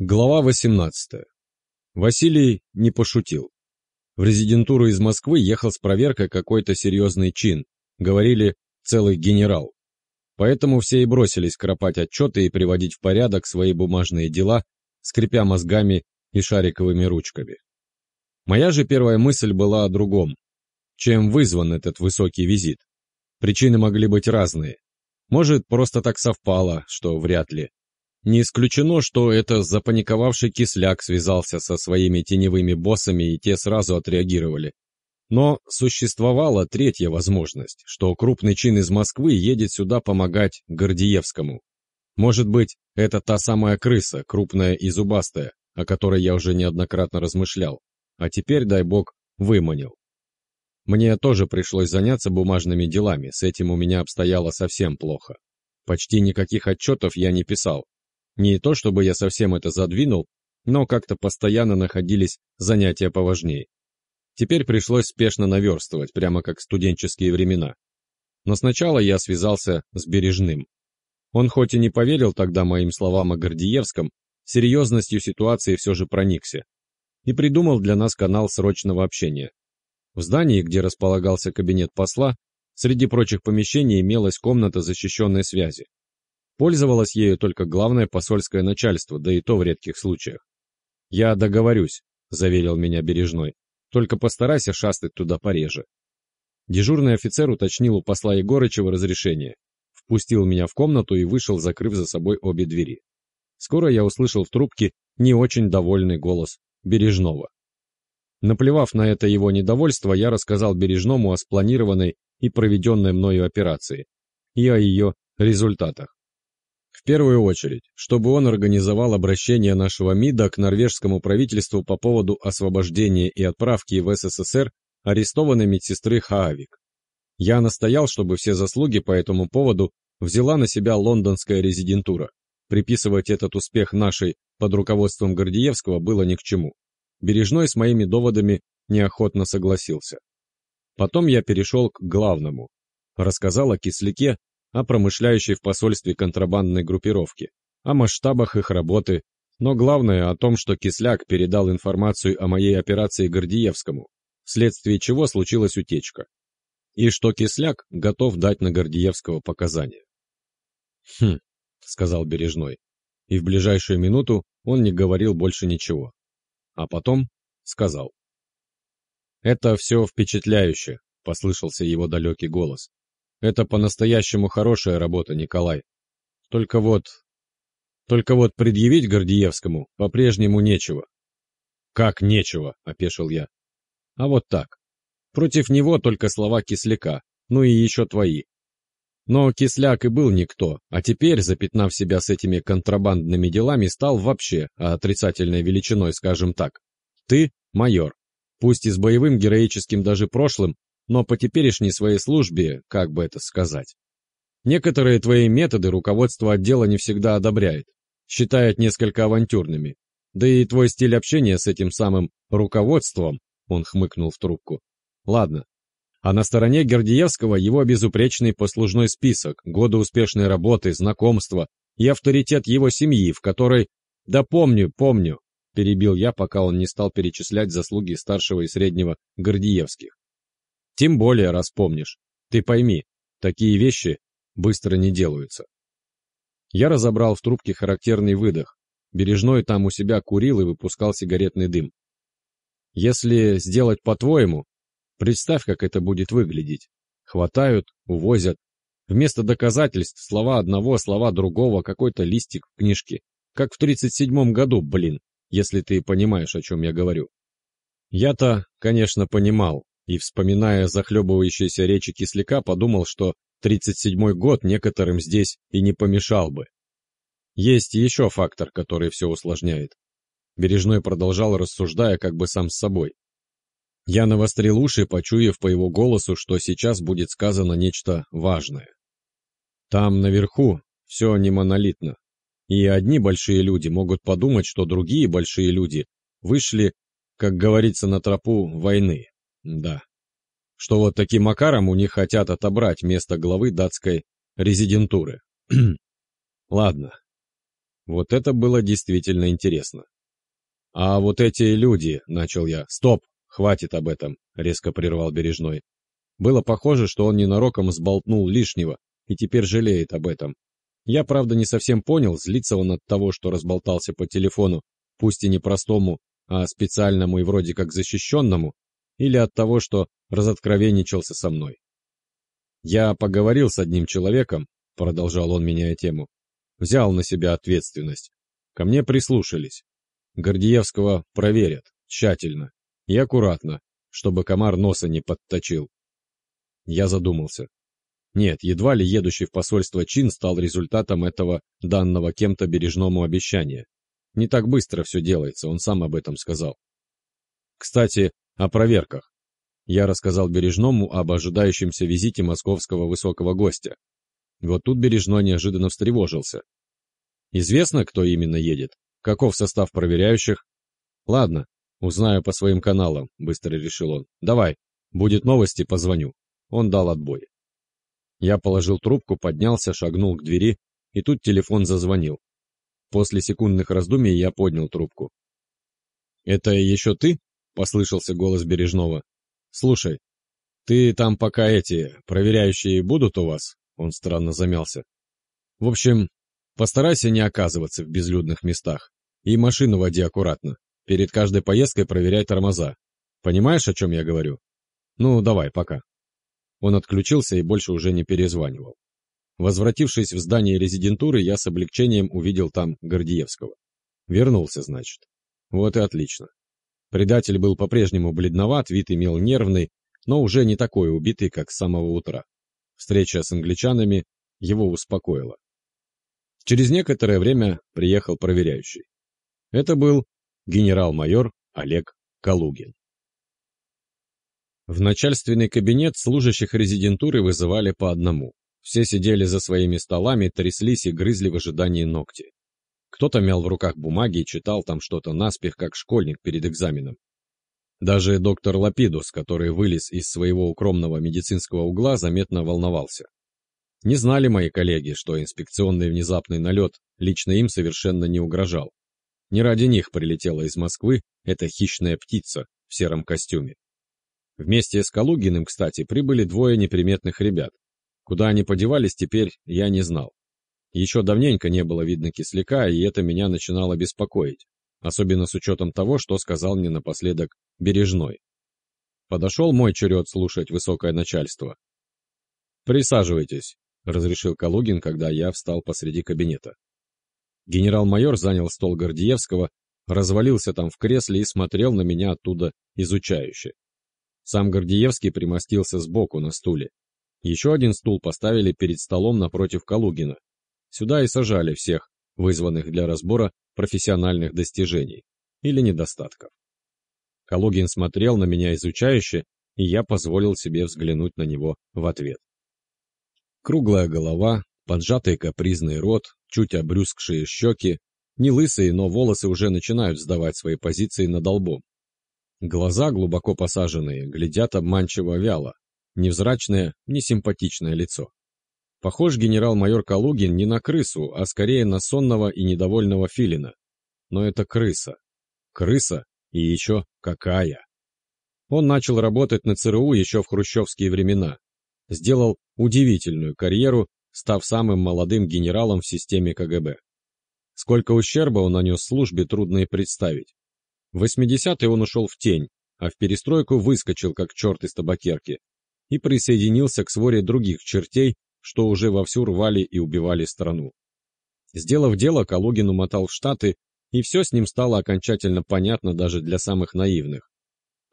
Глава 18. Василий не пошутил. В резидентуру из Москвы ехал с проверкой какой-то серьезный чин, говорили целый генерал. Поэтому все и бросились кропать отчеты и приводить в порядок свои бумажные дела, скрипя мозгами и шариковыми ручками. Моя же первая мысль была о другом. Чем вызван этот высокий визит? Причины могли быть разные. Может, просто так совпало, что вряд ли. Не исключено, что это запаниковавший кисляк связался со своими теневыми боссами и те сразу отреагировали. Но существовала третья возможность, что крупный чин из Москвы едет сюда помогать Гордиевскому. Может быть, это та самая крыса, крупная и зубастая, о которой я уже неоднократно размышлял, а теперь, дай бог, выманил. Мне тоже пришлось заняться бумажными делами, с этим у меня обстояло совсем плохо. Почти никаких отчетов я не писал, не то чтобы я совсем это задвинул, но как-то постоянно находились занятия поважнее. Теперь пришлось спешно наверстывать, прямо как студенческие времена. Но сначала я связался с Бережным. Он хоть и не поверил тогда моим словам о Гордиевском, серьезностью ситуации все же проникся и придумал для нас канал срочного общения. В здании, где располагался кабинет посла, среди прочих помещений имелась комната защищенной связи. Пользовалось ею только главное посольское начальство, да и то в редких случаях. «Я договорюсь», — заверил меня Бережной. «Только постарайся шастать туда пореже». Дежурный офицер уточнил у посла Егорычева разрешение, впустил меня в комнату и вышел, закрыв за собой обе двери. Скоро я услышал в трубке не очень довольный голос Бережного. Наплевав на это его недовольство, я рассказал Бережному о спланированной и проведенной мною операции и о ее результатах. В первую очередь, чтобы он организовал обращение нашего МИДа к норвежскому правительству по поводу освобождения и отправки в СССР арестованной медсестры Хаавик. Я настоял, чтобы все заслуги по этому поводу взяла на себя лондонская резидентура. Приписывать этот успех нашей под руководством Гордиевского было ни к чему. Бережной с моими доводами неохотно согласился. Потом я перешел к главному. Рассказал о кисляке о промышляющей в посольстве контрабандной группировке, о масштабах их работы, но главное о том, что Кисляк передал информацию о моей операции Гордиевскому, вследствие чего случилась утечка, и что Кисляк готов дать на Гордиевского показания. «Хм», — сказал Бережной, и в ближайшую минуту он не говорил больше ничего. А потом сказал. «Это все впечатляюще», — послышался его далекий голос. Это по-настоящему хорошая работа, Николай. Только вот... Только вот предъявить Гордиевскому по-прежнему нечего. Как нечего, опешил я. А вот так. Против него только слова кисляка, ну и еще твои. Но кисляк и был никто, а теперь, запятнав себя с этими контрабандными делами, стал вообще отрицательной величиной, скажем так. Ты майор, пусть и с боевым героическим даже прошлым, но по теперешней своей службе, как бы это сказать. Некоторые твои методы руководство отдела не всегда одобряет, считает несколько авантюрными. Да и твой стиль общения с этим самым руководством, он хмыкнул в трубку. Ладно. А на стороне Гордеевского его безупречный послужной список, годы успешной работы, знакомства и авторитет его семьи, в которой... Да помню, помню, перебил я, пока он не стал перечислять заслуги старшего и среднего Гордеевских. Тем более, раз помнишь. Ты пойми, такие вещи быстро не делаются. Я разобрал в трубке характерный выдох. Бережной там у себя курил и выпускал сигаретный дым. Если сделать по-твоему, представь, как это будет выглядеть. Хватают, увозят. Вместо доказательств слова одного, слова другого, какой-то листик в книжке. Как в 37-м году, блин, если ты понимаешь, о чем я говорю. Я-то, конечно, понимал, и, вспоминая захлебывающиеся речи кисляка, подумал, что 37-й год некоторым здесь и не помешал бы. Есть еще фактор, который все усложняет. Бережной продолжал, рассуждая как бы сам с собой. Я навострил уши, почуяв по его голосу, что сейчас будет сказано нечто важное. Там, наверху, все не монолитно. И одни большие люди могут подумать, что другие большие люди вышли, как говорится, на тропу войны. Да. Что вот таким макаром у них хотят отобрать место главы датской резидентуры. Ладно. Вот это было действительно интересно. «А вот эти люди», — начал я. «Стоп! Хватит об этом», — резко прервал Бережной. Было похоже, что он ненароком сболтнул лишнего и теперь жалеет об этом. Я, правда, не совсем понял, злится он от того, что разболтался по телефону, пусть и не простому, а специальному и вроде как защищенному, или от того, что разоткровенничался со мной. «Я поговорил с одним человеком», — продолжал он, меняя тему, — «взял на себя ответственность. Ко мне прислушались. Гордеевского проверят, тщательно и аккуратно, чтобы комар носа не подточил». Я задумался. Нет, едва ли едущий в посольство чин стал результатом этого данного кем-то бережному обещания. Не так быстро все делается, он сам об этом сказал. Кстати, о проверках. Я рассказал Бережному об ожидающемся визите московского высокого гостя. Вот тут Бережной неожиданно встревожился. Известно, кто именно едет? Каков состав проверяющих? Ладно, узнаю по своим каналам, быстро решил он. Давай, будет новости, позвоню. Он дал отбой. Я положил трубку, поднялся, шагнул к двери, и тут телефон зазвонил. После секундных раздумий я поднял трубку. «Это еще ты?» — послышался голос Бережного. «Слушай, ты там пока эти, проверяющие будут у вас?» Он странно замялся. «В общем, постарайся не оказываться в безлюдных местах. И машину води аккуратно. Перед каждой поездкой проверяй тормоза. Понимаешь, о чем я говорю? Ну, давай, пока». Он отключился и больше уже не перезванивал. Возвратившись в здание резидентуры, я с облегчением увидел там Гордиевского. Вернулся, значит. Вот и отлично. Предатель был по-прежнему бледноват, вид имел нервный, но уже не такой убитый, как с самого утра. Встреча с англичанами его успокоила. Через некоторое время приехал проверяющий. Это был генерал-майор Олег Калугин. В начальственный кабинет служащих резидентуры вызывали по одному. Все сидели за своими столами, тряслись и грызли в ожидании ногти. Кто-то мял в руках бумаги и читал там что-то наспех, как школьник перед экзаменом. Даже доктор Лапидус, который вылез из своего укромного медицинского угла, заметно волновался. Не знали мои коллеги, что инспекционный внезапный налет лично им совершенно не угрожал. Не ради них прилетела из Москвы эта хищная птица в сером костюме. Вместе с Калугиным, кстати, прибыли двое неприметных ребят. Куда они подевались теперь, я не знал. Еще давненько не было видно кисляка, и это меня начинало беспокоить, особенно с учетом того, что сказал мне напоследок Бережной. Подошел мой черед слушать высокое начальство. «Присаживайтесь», — разрешил Калугин, когда я встал посреди кабинета. Генерал-майор занял стол Гордиевского, развалился там в кресле и смотрел на меня оттуда изучающе. Сам Гордиевский примостился сбоку на стуле. Еще один стул поставили перед столом напротив Калугина. Сюда и сажали всех, вызванных для разбора профессиональных достижений или недостатков. Калугин смотрел на меня изучающе, и я позволил себе взглянуть на него в ответ. Круглая голова, поджатый капризный рот, чуть обрюзгшие щеки, не лысые, но волосы уже начинают сдавать свои позиции над лбом. Глаза, глубоко посаженные, глядят обманчиво вяло. Невзрачное, несимпатичное лицо. Похож генерал-майор Калугин не на крысу, а скорее на сонного и недовольного филина. Но это крыса. Крыса и еще какая. Он начал работать на ЦРУ еще в хрущевские времена. Сделал удивительную карьеру, став самым молодым генералом в системе КГБ. Сколько ущерба он нанес службе, трудно и представить. В 80-е он ушел в тень, а в перестройку выскочил как черт из табакерки и присоединился к своре других чертей, что уже вовсю рвали и убивали страну. Сделав дело, Калугин умотал в Штаты, и все с ним стало окончательно понятно даже для самых наивных.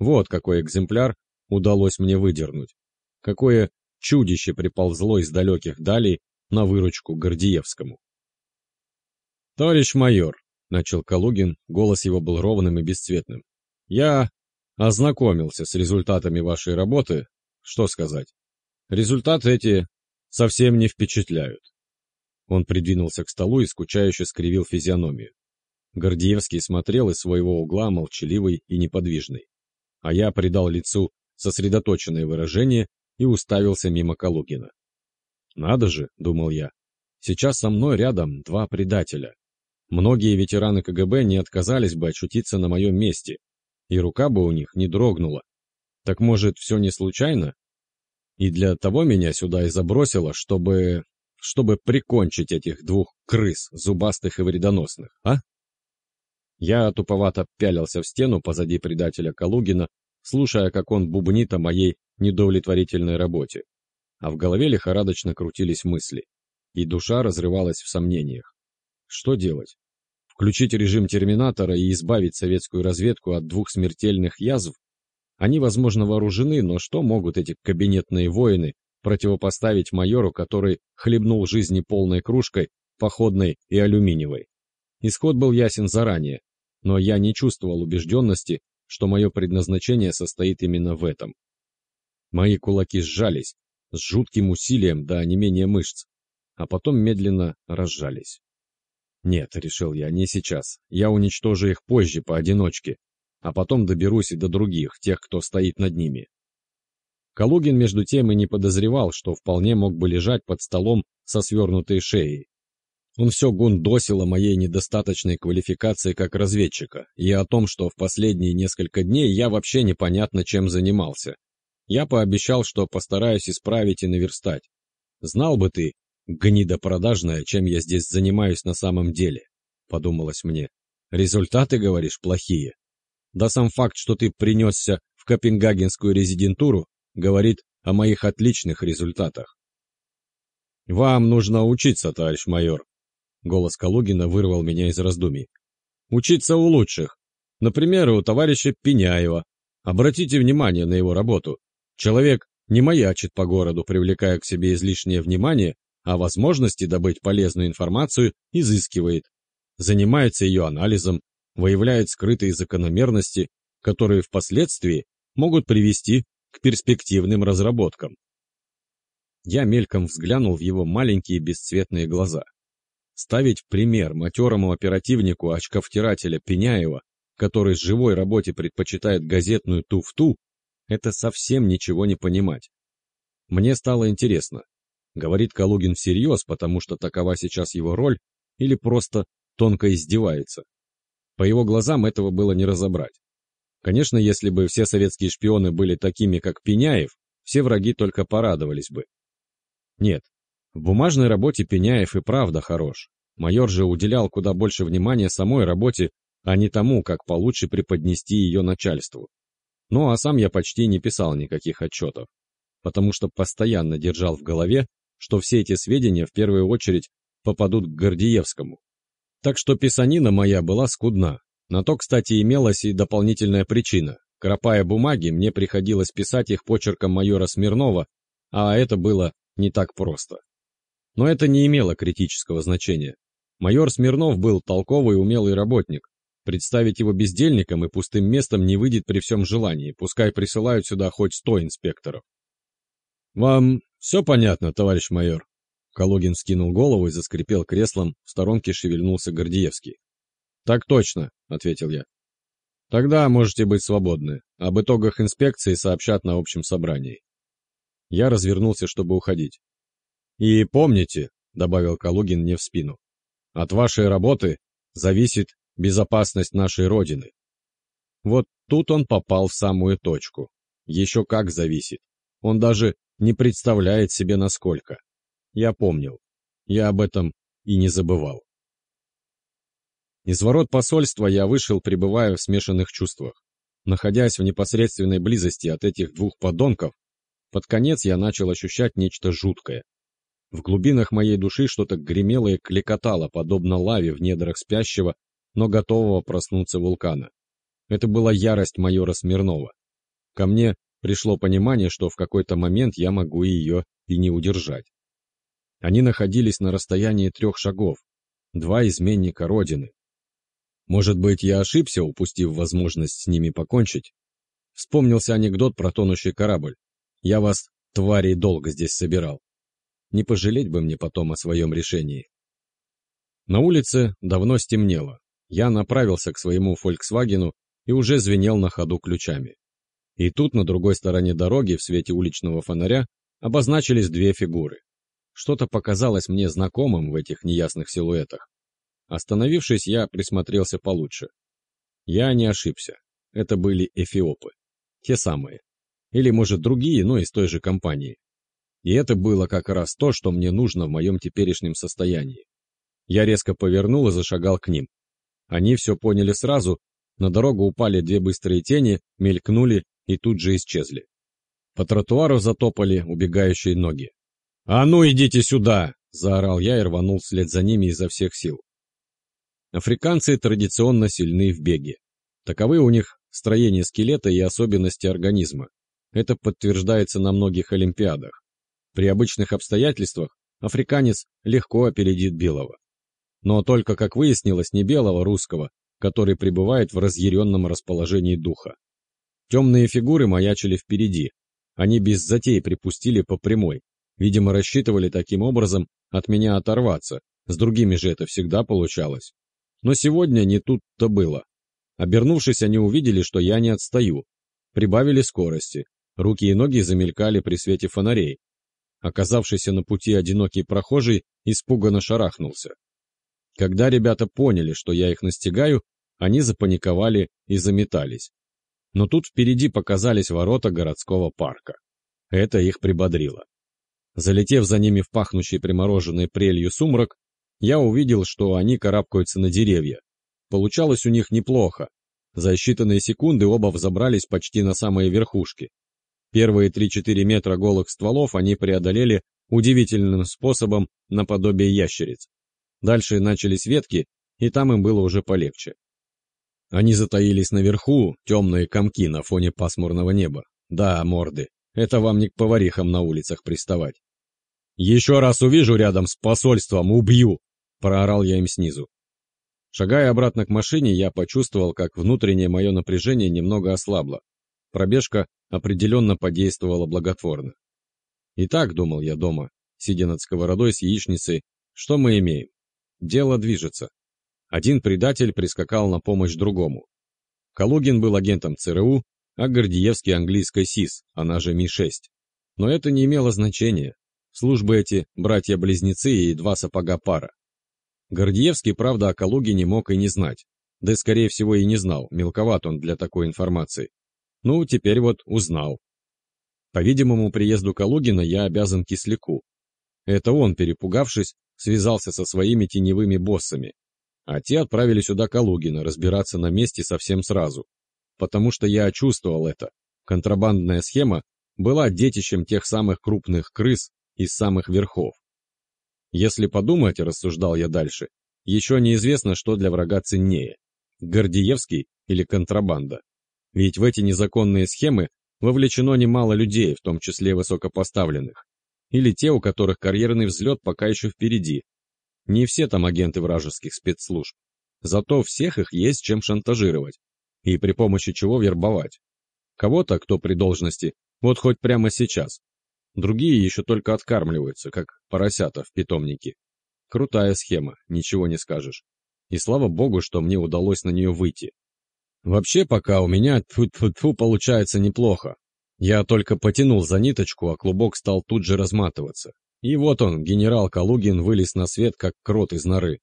Вот какой экземпляр удалось мне выдернуть. Какое чудище приползло из далеких далей на выручку Гордиевскому. «Товарищ майор», — начал Калугин, голос его был ровным и бесцветным. «Я ознакомился с результатами вашей работы. Что сказать? Результаты эти совсем не впечатляют». Он придвинулся к столу и скучающе скривил физиономию. Гордеевский смотрел из своего угла молчаливый и неподвижный. А я придал лицу сосредоточенное выражение и уставился мимо Калугина. «Надо же», — думал я, — «сейчас со мной рядом два предателя, Многие ветераны КГБ не отказались бы очутиться на моем месте, и рука бы у них не дрогнула. Так может, все не случайно? И для того меня сюда и забросило, чтобы... чтобы прикончить этих двух крыс, зубастых и вредоносных, а? Я туповато пялился в стену позади предателя Калугина, слушая, как он бубнит о моей недовлетворительной работе. А в голове лихорадочно крутились мысли, и душа разрывалась в сомнениях. Что делать? Включить режим терминатора и избавить советскую разведку от двух смертельных язв? Они, возможно, вооружены, но что могут эти кабинетные воины противопоставить майору, который хлебнул жизни полной кружкой, походной и алюминиевой? Исход был ясен заранее, но я не чувствовал убежденности, что мое предназначение состоит именно в этом. Мои кулаки сжались, с жутким усилием до онемения мышц, а потом медленно разжались. Нет, решил я, не сейчас. Я уничтожу их позже, поодиночке, а потом доберусь и до других, тех, кто стоит над ними. Калугин, между тем, и не подозревал, что вполне мог бы лежать под столом со свернутой шеей, он все гундосил о моей недостаточной квалификации как разведчика и о том, что в последние несколько дней я вообще непонятно чем занимался. Я пообещал, что постараюсь исправить и наверстать. Знал бы ты, гнида продажная, чем я здесь занимаюсь на самом деле, подумалось мне. Результаты, говоришь, плохие. Да сам факт, что ты принесся в Копенгагенскую резидентуру, говорит о моих отличных результатах. «Вам нужно учиться, товарищ майор», Голос Калугина вырвал меня из раздумий. «Учиться у лучших. Например, у товарища Пеняева. Обратите внимание на его работу. Человек не маячит по городу, привлекая к себе излишнее внимание, а возможности добыть полезную информацию изыскивает. Занимается ее анализом, выявляет скрытые закономерности, которые впоследствии могут привести к перспективным разработкам. Я мельком взглянул в его маленькие бесцветные глаза. Ставить в пример матерому оперативнику очковтирателя Пеняева, который с живой работе предпочитает газетную туфту, это совсем ничего не понимать. Мне стало интересно, говорит Калугин всерьез, потому что такова сейчас его роль, или просто тонко издевается. По его глазам этого было не разобрать. Конечно, если бы все советские шпионы были такими, как Пеняев, все враги только порадовались бы. Нет, в бумажной работе Пеняев и правда хорош. Майор же уделял куда больше внимания самой работе, а не тому, как получше преподнести ее начальству. Ну а сам я почти не писал никаких отчетов, потому что постоянно держал в голове, что все эти сведения в первую очередь попадут к Гордиевскому. Так что писанина моя была скудна. На то, кстати, имелась и дополнительная причина. Кропая бумаги, мне приходилось писать их почерком майора Смирнова, а это было не так просто. Но это не имело критического значения. Майор Смирнов был толковый умелый работник. Представить его бездельником и пустым местом не выйдет при всем желании, пускай присылают сюда хоть сто инспекторов. «Вам все понятно, товарищ майор?» Калугин скинул голову и заскрипел креслом, в сторонке шевельнулся Гордеевский. «Так точно», — ответил я. «Тогда можете быть свободны. Об итогах инспекции сообщат на общем собрании». Я развернулся, чтобы уходить. «И помните», — добавил Калугин мне в спину, «от вашей работы зависит безопасность нашей Родины». Вот тут он попал в самую точку. Еще как зависит. Он даже не представляет себе насколько. Я помнил. Я об этом и не забывал. Из ворот посольства я вышел, пребывая в смешанных чувствах. Находясь в непосредственной близости от этих двух подонков, под конец я начал ощущать нечто жуткое. В глубинах моей души что-то гремело и клекотало, подобно лаве в недрах спящего, но готового проснуться вулкана. Это была ярость майора Смирнова. Ко мне пришло понимание, что в какой-то момент я могу ее и не удержать. Они находились на расстоянии трех шагов, два изменника Родины. Может быть, я ошибся, упустив возможность с ними покончить? Вспомнился анекдот про тонущий корабль. Я вас, твари, долго здесь собирал. Не пожалеть бы мне потом о своем решении. На улице давно стемнело. Я направился к своему «Фольксвагену» и уже звенел на ходу ключами. И тут, на другой стороне дороги, в свете уличного фонаря, обозначились две фигуры. Что-то показалось мне знакомым в этих неясных силуэтах. Остановившись, я присмотрелся получше. Я не ошибся. Это были эфиопы. Те самые. Или, может, другие, но из той же компании. И это было как раз то, что мне нужно в моем теперешнем состоянии. Я резко повернул и зашагал к ним. Они все поняли сразу, на дорогу упали две быстрые тени, мелькнули и тут же исчезли. По тротуару затопали убегающие ноги. «А ну идите сюда!» – заорал я и рванул вслед за ними изо всех сил. Африканцы традиционно сильны в беге. Таковы у них строение скелета и особенности организма. Это подтверждается на многих олимпиадах. При обычных обстоятельствах африканец легко опередит белого. Но только, как выяснилось, не белого русского, который пребывает в разъяренном расположении духа. Темные фигуры маячили впереди. Они без затей припустили по прямой. Видимо, рассчитывали таким образом от меня оторваться. С другими же это всегда получалось. Но сегодня не тут-то было. Обернувшись, они увидели, что я не отстаю. Прибавили скорости. Руки и ноги замелькали при свете фонарей. Оказавшийся на пути одинокий прохожий испуганно шарахнулся. Когда ребята поняли, что я их настигаю, они запаниковали и заметались. Но тут впереди показались ворота городского парка. Это их прибодрило. Залетев за ними в пахнущий примороженной прелью сумрак, я увидел, что они карабкаются на деревья. Получалось у них неплохо. За считанные секунды оба взобрались почти на самые верхушки. Первые 3-4 метра голых стволов они преодолели удивительным способом наподобие ящериц. Дальше начались ветки, и там им было уже полегче. Они затаились наверху, темные комки на фоне пасмурного неба. Да, морды, это вам не к поварихам на улицах приставать. «Еще раз увижу рядом с посольством, убью!» — проорал я им снизу. Шагая обратно к машине, я почувствовал, как внутреннее мое напряжение немного ослабло. Пробежка определенно подействовала благотворно. Итак, думал я дома, сидя над сковородой с яичницей, что мы имеем? Дело движется. Один предатель прискакал на помощь другому. Калугин был агентом ЦРУ, а Гордиевский английской СИС, она же Ми-6. Но это не имело значения. Службы эти братья-близнецы и два сапога пара. Гордиевский, правда, о Калугине мог и не знать. Да, скорее всего, и не знал, мелковат он для такой информации. Ну, теперь вот узнал. По видимому приезду Калугина я обязан Кисляку. Это он, перепугавшись, связался со своими теневыми боссами. А те отправили сюда Калугина разбираться на месте совсем сразу. Потому что я чувствовал это. Контрабандная схема была детищем тех самых крупных крыс из самых верхов. Если подумать, рассуждал я дальше, еще неизвестно, что для врага ценнее – Гордиевский или контрабанда. Ведь в эти незаконные схемы вовлечено немало людей, в том числе высокопоставленных. Или те, у которых карьерный взлет пока еще впереди. Не все там агенты вражеских спецслужб. Зато всех их есть чем шантажировать. И при помощи чего вербовать. Кого-то, кто при должности, вот хоть прямо сейчас. Другие еще только откармливаются, как поросята в питомнике. Крутая схема, ничего не скажешь. И слава богу, что мне удалось на нее выйти. Вообще пока у меня тьфу -тьфу -тьфу, получается неплохо. Я только потянул за ниточку, а клубок стал тут же разматываться. И вот он, генерал Калугин, вылез на свет, как крот из норы.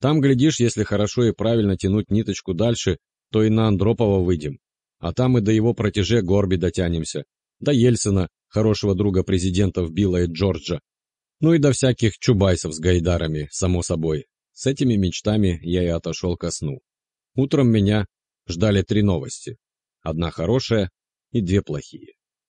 Там, глядишь, если хорошо и правильно тянуть ниточку дальше, то и на Андропова выйдем. А там и до его протеже Горби дотянемся. До Ельцина, хорошего друга президентов Билла и Джорджа. Ну и до всяких чубайсов с гайдарами, само собой. С этими мечтами я и отошел ко сну. Утром меня ждали три новости. Одна хорошая и две плохие.